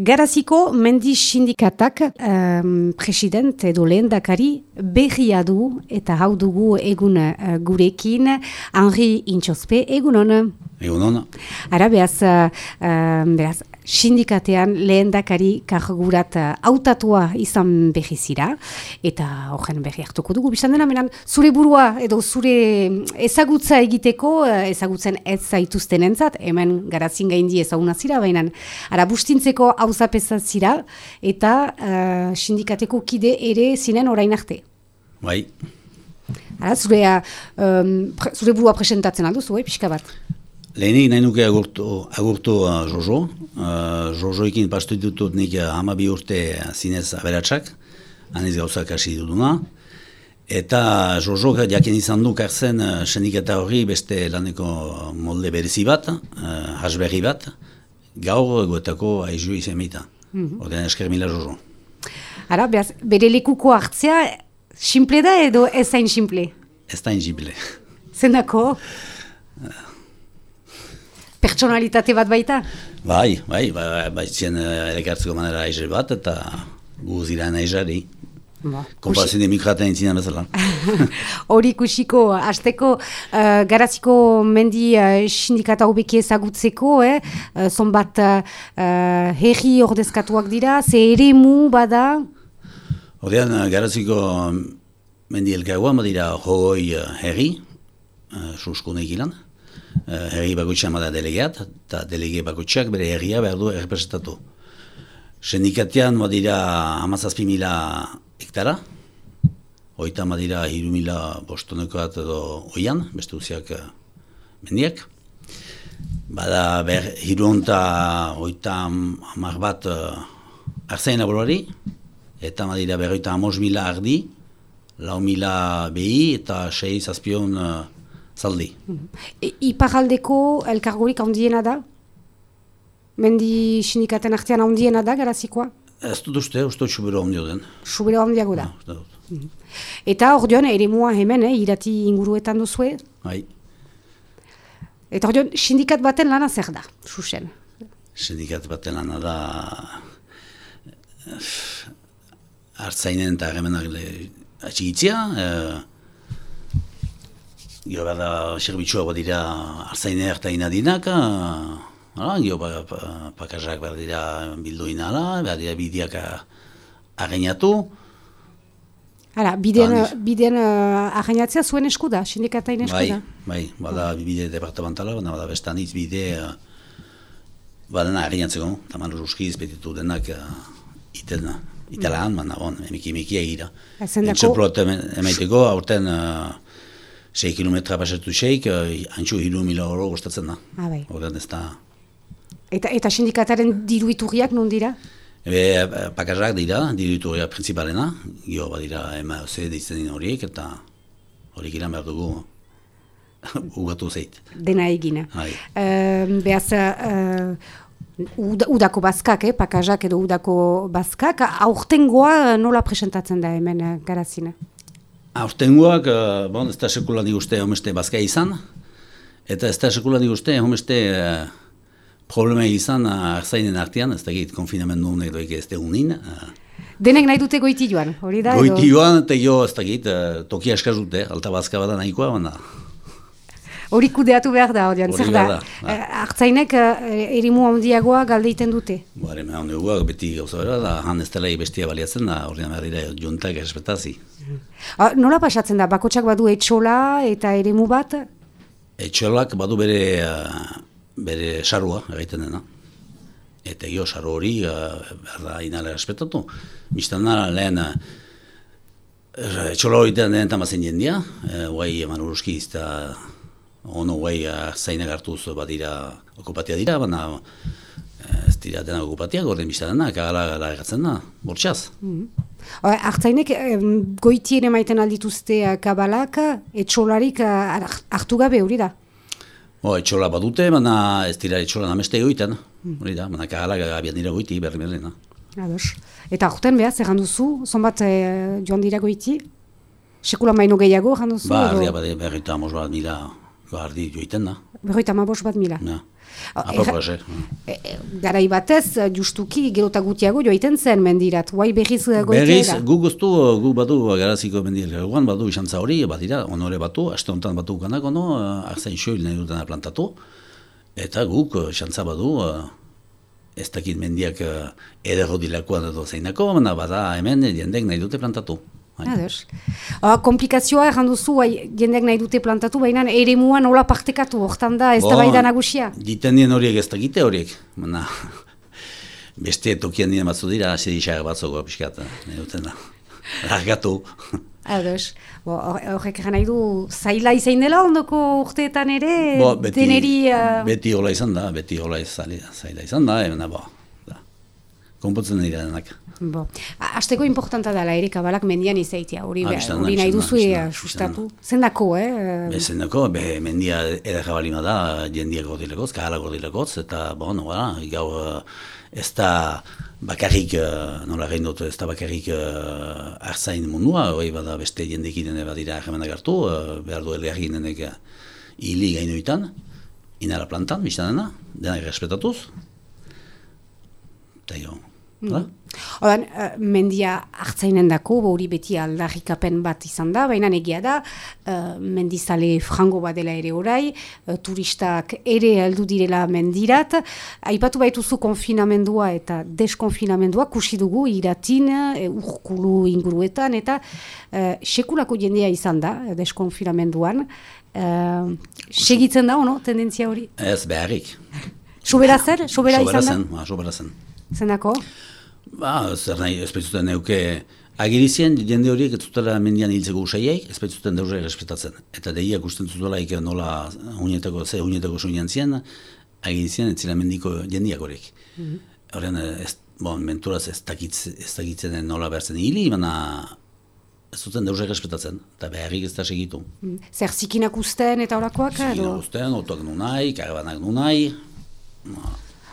Garaziko mendi sindikatak um, president edo lehendakari berria du eta hau dugu egun uh, gurekin Henri Intxospe egun hona. Egun hona. Ara behaz, uh, behaz sindikatean lehendakari kargurat hautatua izan behizira eta horren berri hartuko dugu. Bistan dena, menan, zure burua edo zure ezagutza egiteko ezagutzen ez zaituzten entzat, hemen garazin gaindi ezaguna zira, baina ara bustintzeko hauzapeza zira eta uh, sindikateko kide ere zinen orain arte. Bai. Ara, zure, um, zure burua presentatzen alduzu, eh, pixka bat? Lehenik nahi nuke agurtu, agurtu uh, Jojo. Uh, Jojoekin pastu ditut nik uh, hamabi urte zinez aberatsak, aniz gauzak hasi duduna. Eta Jojo jakin izan du karzen uh, sendiketa hori beste laneko molde berezi bat, uh, hasberri bat, gaur egoetako aizu izan mita. Mm -hmm. esker mila Jojo. Ara, behaz, bere lekuko hartzea, simple da edo ez zain simple? Ez da simple. Zendako? Pertsonalitate bat baita? Bai, bai, bai, bai, zien elekartzeko manera aize bat, eta gu zira naizari. Ba, Komparazio demokrata entzinan bezala. Hori kusiko, azteko uh, garaziko mendi uh, sindikata hobeki ezagutzeko, eh? uh, zonbat uh, herri ordezkatuak dira, ze ere mu bada? Horrean, garaziko mendi elkargoa, badira hogoi uh, herri, uh, suskunek ilan. Uh, herri bakotxean bada delegeat, eta delege bakotxeak bere herria behar du errepresentatu. Sendikatean badira amazazpi mila hektara, oita badira hiru mila bostoneko bat edo oian, beste uziak uh, mendiak. Bada ber hiru onta oita amar bat uh, arzain abolari, eta badira berroita amos mila ardi, lau mila behi eta sei zazpion uh, zaldi. E, Iparaldeko elkargorik handiena da? Mendi sindikaten artean handiena da, garazikoa? Ez dut uste, uste subero handio den. Subero handiago da? Mm Eta hor dion, ere mua hemen, eh, irati inguruetan duzue? Bai. Eta hor dion, sindikat baten lana zer da, susen? Sindikat baten lana da... Artzainen eta agemenak atxigitzia, eh, Gio behar da, serbitxua bat dira arzaine hartaina dinak, gio ba, pa, pakazak behar dira bilduin ala, behar dira bideak agenatu. Hala, bideen, bideen uh, agenatzea zuen esku da, sindikatain esku da? Bai, bai, bada bide departamentala, bada, bada bestan hitz bide, uh, badena agenatzeko, taman ruskiz betitu denak uh, iten, itelan, mm. baina, bon, emiki emiki egira. Entzeplo emaiteko, aurten... Uh, 6 kilometra pasatu seik, uh, antxo hiru mila oro gustatzen da. Ah, bai. ez da... Eta, eta sindikataren diruiturriak non dira? Ebe, pakarrak dira, diruiturriak prinsipalena, gio bat dira MAOC deitzen horiek, eta horiek iran behar dugu ugatu zeit. Dena egina. Bai. Uh, Beaz, uh, udako bazkak, eh, pakazak edo udako bazkak, aurtengoa nola presentatzen da hemen garazina? Aurtengoak, uh, bon, ez da sekulan diguzte homeste bazka izan, eta ez da sekulan diguzte homeste uh, problema izan arzainen uh, artean, ez da git konfinamendu honek doik ez unin. Uh, Denek nahi dute goiti joan, hori da? Goiti joan, eta jo, ez da git, uh, toki askar dute, alta bazka bada nahikoa, baina hori kudeatu behar da, hori zer da. Eh, Artzainek eh, erimu handiagoa galdeiten dute. Bore, me handiagoa beti gauza bera da, han ez dela bestia baliatzen da, hori behar dira juntak espetazi. Ah, nola pasatzen da, bakotsak badu etxola eta eremu bat? Etxolak badu bere, uh, bere sarua, egiten dena. Eta jo, saru hori, uh, behar da, inala espetatu. Bistan da, lehen, uh, etxola hori den tamazen jendia, uh, guai eman uruzki izta ono guai zainak hartuz bat dira okupatia dira, baina eh, ez dira dena okupatia, gorden bizta dena, kagala gara egatzen da, bortxaz. Mm Artzainek goiti ere maiten aldituzte kabalak, etxolarik hartu gabe hori da? O, etxola badute, baina ez dira etxola nameste egoiten, mm. hori da, baina kagala gabian dira goiti, berri berri Ados. Eta aurten behar, zer duzu, zonbat joan dira goiti? Sekulan baino gehiago, janduzu? Ba, herria bat, berri eta amos bat, gardi joiten da. Berroita ma bat mila. Oh, Apropos, eh? E, e, garai batez, justuki gerota gutiago joiten zen mendirat, guai berriz goitea Berriz, da. gu guztu, gu badu garaziko mendielgagoan, badu isantza hori, badira, onore batu, aste honetan batu ganak, ono, arzain xoil nahi dutena plantatu, eta guk, isantza badu, ez dakit mendiak ederro dilakoan edo zeinako, bada hemen jendek nahi dute plantatu. Bai. Ados. Uh, komplikazioa erran duzu, bai, jendeak nahi dute plantatu, baina ere muan nola partekatu, hortan da, ez da bai da nagusia. Diten dien horiek ez dakite horiek, baina beste tokian dien batzu dira, hasi dixar batzoko pixkat, nahi dutena. Argatu. Ados. Horrek erran nahi du, zaila izan dela ondoko urteetan ere, Bo, beti, deneri... Uh... Beti hola izan da, beti hola zaila izan da, ebena, bo, da. Konpotzen dira denak. Bo. Azteko importanta dela ere kabalak mendian izaitia, hori Ah, hori biztanda, nahi duzu sustatu. Zendako, eh? Be, zendako, be, mendia edera balima da, jendiak gordilekoz, kahala gordilekoz, eta, bon, voilà, gau, eh, ez da bakarrik, eh, nola gain dut, ez da bakarrik uh, arzain mundua, hori bada beste jendekin ere badira arremanak hartu, uh, behar du elgarri nenek uh, hili gainoitan, inara plantan, biztan dena, denak respetatuz, eta jo, Mm. Odan, uh, mendia hartzainen dako, hori beti aldarrikapen bat izan da, baina egia da, uh, mendizale frango bat dela ere orai, uh, turistak ere heldu direla mendirat, aipatu baituzu konfinamendua eta deskonfinamendua, kusi dugu iratin, uh, urkulu inguruetan, eta uh, sekulako jendea izan da, deskonfinamenduan, uh, segitzen da, ono, tendentzia hori? Ez beharrik. Sobera zer? Sobera, sobera izan zen, da? Ba, sobera zen. Zendako? Ba, zer nahi, ez baitzuten neuke, agirizien jende horiek ez zutela mendian hiltzeko usaiaik, ez baitzuten deurre respetatzen. Eta deiak usten zutela ike nola unetako, ze unetako suinan zien, agirizien ez zila mendiko jendiak horiek. Horren, ez, bon, menturaz ez, dakitz, ez dakitzen nola behar zen hili, baina ez zuten deurre respetatzen, eta beharrik ez da segitu. Zer zikinak usten eta horakoak? Zikinak edo? usten, otoak nu nahi, karabanak nu nahi,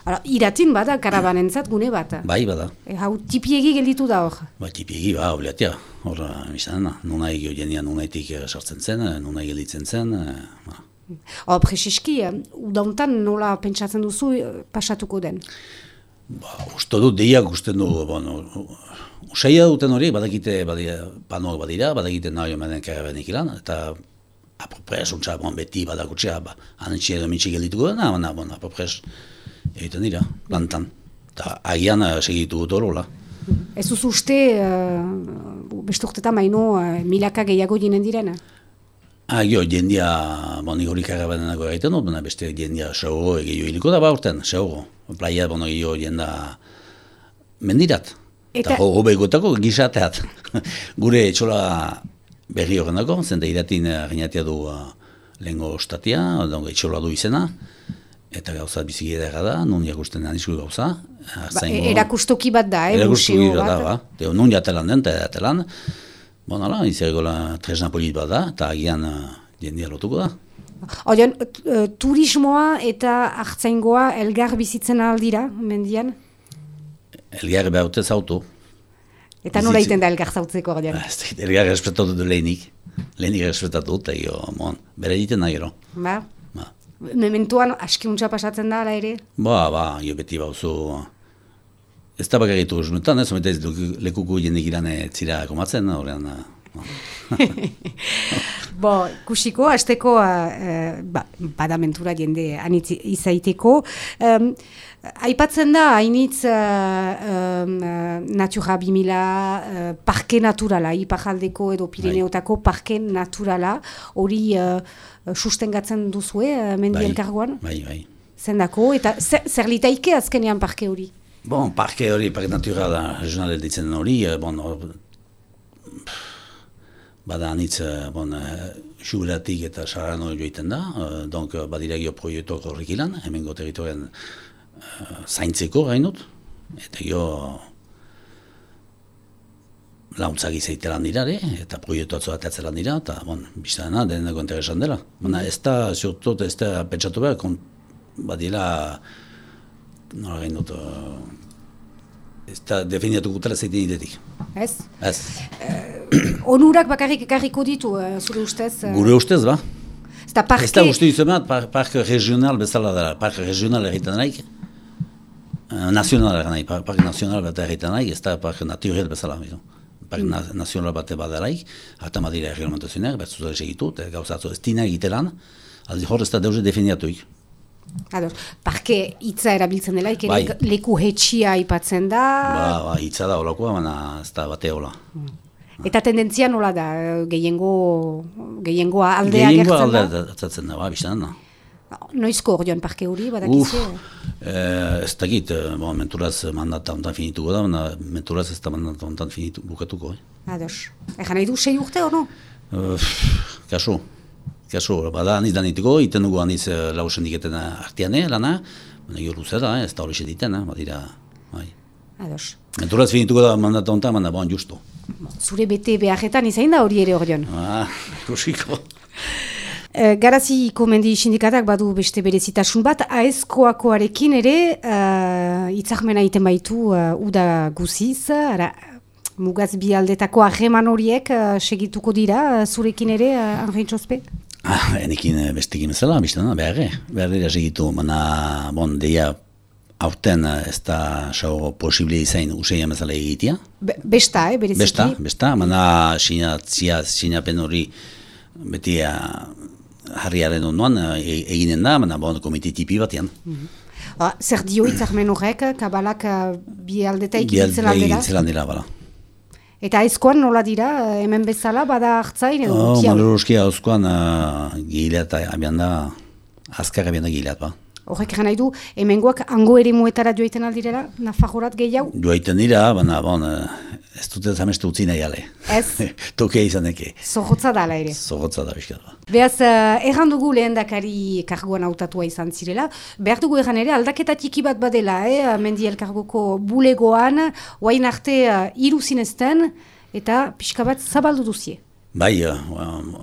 Ara, iratin bada karabanentzat gune bat. bai bada. E, hau tipiegi gelditu da hor. Ba, tipiegi, ba, obliatia, hor, izan dena, nunai gehiagia nunaitik sartzen zen, nunai gelditzen zen, ba. Hor, preseski, eh, udauntan nola pentsatzen duzu eh, pasatuko den? Ba, uste dut, deiak usten du, bon, usaia duten hori, badakite, badira, panoak badira, badakite nahi omanen karabenik ilan, eta apropres, untsa, bon, beti badakutxea, ba, anetxe edo mitxe geldituko dena, baina, bon, apropres, egiten dira, plantan. Eta agian eh, segitu dut horola. Ez duzu uste, uh, beste urtetan maino, uh, milaka gehiago jinen direna? Ah, jo, jendia, bon, nik hori karabenenako egiten dut, baina beste jendia sauro egio hiliko da ba urten, sauro. Playa, bon, egio jenda mendirat. Eta- Eta hobe gotako gizateat. Gure etxola berri horrenako, zente iratin gainatia du uh, lehengo ostatia, etxola du izena, eta gauza biziki edera da, nun jakusten anizku gauza. Ba, artzaingo- e- erakustoki bat da, eh? Erakustu museo gira da, bat. ba. Teo, nun jatelan den, eta jatelan. Bon, ala, izergola tresna polit bat da, eta agian uh, jendia lotuko da. Oian, uh, turismoa eta hartzaingoa elgar bizitzen aldira, mendian? Elgar behar dute zautu. Eta nola iten da elgar zautzeko? Ez dakit, Elgar respetatu du lehenik. Lehenik respetatu, eta jo, mon, bere egiten da gero. Ba? Mementuan askiuntza pasatzen da, ala ere? ba, ba jo beti bauzu... Ez da bakarritu usunetan, ez, ometa ez lekuko jendik iran zira komatzen, horrean... Bo, kusiko, azteko, uh, ba, badamentura jende anitz izaiteko. Um, aipatzen da, hainitz uh, um, uh, Natura 2000, uh, parke naturala, ipajaldeko edo Pirineotako parke naturala, hori uh, sustengatzen duzue, uh, mendi bai, elkargoan? bai, bai. Zendako, eta zer, zer litaike azkenean parke hori? Bon, parke hori, parke natura da, regional ditzen hori, eh, bon, hor- bada anitz, eh, bon, eh, xuberatik eta sarano joiten da, eh, donc eh, badira gio proiektuak horrek ilan, hemengo territorien eh, zaintzeko gainut, eta gio launtzak izaitelan dira, ere, eta proiektu atzo atatzelan dira, eta, bon, biztana, deneko interesan dela. Baina ez da, zurtot, ez da, pentsatu behar, kon, badira, nola gain dut, eh, ez da definiatu gutela zeiten idetik. Ez? Ez, Onurak bakarrik ekarriko ditu, uh, zure ustez? uh, gure ustez ba, Ez Eta parke... Ez da uste izumat, par, park regional bezala da, park regional egiten naik, uh, nazional egin nahi, par, park nazional bat egiten naik, ez da park naturel bezala. Bizo. Park mm. na, nazional bat badaraik, hata madira reglamentazionak, bat zuzare segitu, eta gauzatzu ez tina egitelan, aldi hor ez da deuze definiatuik. Ador, parke hitza erabiltzen dela, ere Bai. leku hetxia aipatzen da. Ba, ba, hitza da holakoa, baina ez da bate hola. Eta tendentzia nola da, eh, gehiengo, gehiengoa aldea Gehiengo gertzen da? atzatzen da, ba, biztan da. Noizko hor joan parke hori, Uf, badakizu? eh, ez dakit, eh, bon, menturaz mandata ontan finituko da, baina menturaz ez da mandata ontan finitu, bukatuko. Eh. Ados. Egan nahi du sei urte hor no? Uh, kaso, kaso, bada aniz danitiko, iten dugu aniz uh, lau sendiketen artean, eh, lana, baina gero luze da, eh, ez da hori sediten, eh, badira, bai. Ados. Menturaz finituko da mandata ontan, baina bon, justu. Zure bete beharretan izain da hori ere hor joan. Ah, kusiko. E, Garaziko mendi sindikatak badu beste berezitasun bat, aezkoakoarekin ere uh, itzakmena egiten baitu uh, uda guziz, ara, mugaz bi aldetako ahreman horiek uh, segituko dira zurekin ere, uh, Henri Txospe? Ah, enekin eh, bestekin bezala, biztan da, beharre, beharre da segitu, baina, bon, deia, aurten eh, ez da sao posible izain useia bezala egitea. Be, besta, eh, bereziki? Besta, besta, baina sinatzia, sinapen hori beti eh, harriaren ondoan eh, eginen da, baina bon, komite tipi batean. Ah, zer dio itzakmen horrek, kabalak uh, bi aldeta ikitzen aldera? Egitzen aldera, bala. Eta aizkoan nola dira, uh, hemen bezala, bada hartzain edo Oh, gutiago? Maloroskia hauzkoan uh, gileat abian da, azkar abian da ba. Horrek nahi du, hemengoak hango ere muetara joiten aldirela, nafajorat gehiago? Joaiten dira, baina, bon, eh, ez dute zamestu utzi nahi ale. Ez, Tokea izan eke. zorrotza dala ere. Zorrotza da bizkat ba. Beaz, uh, erran dugu lehendakari kargoan hautatua izan zirela, behar dugu erran ere aldaketa txiki bat badela, eh? mendi elkargoko bulegoan, oain arte uh, iru zinezten, eta pixka bat zabaldu duzie. Bai, eh,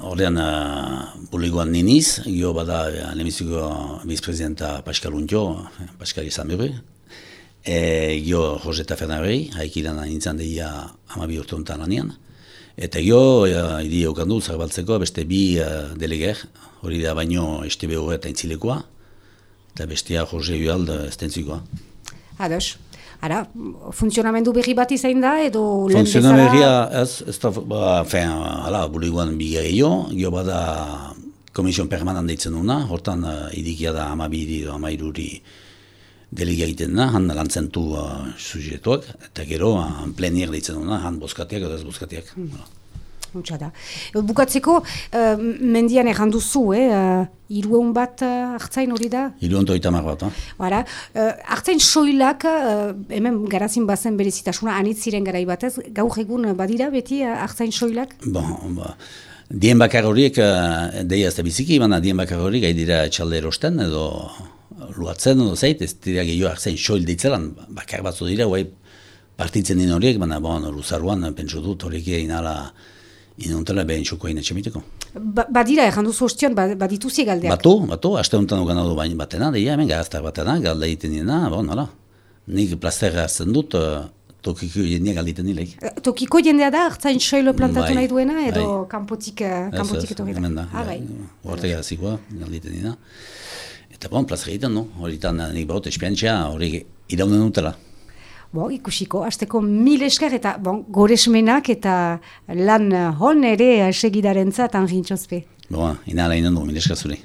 ordean uh, bulegoan niniz, gio bada uh, lemiziko bizprezidenta Pascal Untio, eh, Pascal izan berri, e, gio Joseta Fernarei, haiki lan nintzen deia amabi urte honetan lanian, eta gio uh, idi eukandu zabaltzeko beste bi uh, deleger, hori da baino STBO eta intzilekoa, eta bestea Jose Joald estentzikoa. Ados. Ara, funtzionamendu berri bat izain da, edo lehen Funtzionaria ez, ez da, ba, fen, ala, bulegoan bi gehiago, gio bada komision permanent deitzen duna, hortan uh, idikia da amabiri edo amairuri delegia egiten da, han lantzen du uh, sujetuak, eta gero uh, plenier deitzen duna, han boskatiak edo ez boskatiak. Voilà. Untsa da. E, Bukatzeko, uh, mendian errandu zu, eh? Uh, irueun bat uh, hartzain hori da? Hiru onto itamar bat, ha? Bara, uh, hartzain soilak, uh, hemen garazin bazen berezitasuna, anitz ziren garai batez, gaur egun badira beti uh, hartzain soilak? Bon, ba, dien bakar horiek, uh, deia ez da biziki, baina dien bakar horiek dira etxalde erosten edo luatzen edo zait, ez dira gehiago hartzen soil ditzelan, bakar batzu dira, guai partitzen din horiek, baina bon, luzaruan pentsu dut horiek inala inuntela behin txoko egin etxemiteko. Ba, badira, errandu zu ostion, ba, galdeak. Batu, batu, aste honetan ugan du bain batena, deia hemen gaztak batena, galda egiten dina, bon, hala. Nik plazera hartzen dut, uh, tokiko jendeak galditen dileik. Eh, Tokiko jendea da, hartzain soilo plantatu Bai, nahi duena, edo bai. kanpotik, kanpotik etorri da. hemen da. Ah, bai. Horte garazikoa, galditen dina. Eta bon, plaza egiten, no? Horitan nik baut, espiantxea, hori iraunen dutela. Bo, ikusiko, azteko mil esker eta bon, goresmenak eta lan hon ere segidaren zat, Henri Txospe. Boa, inala inen du, mileskazuri.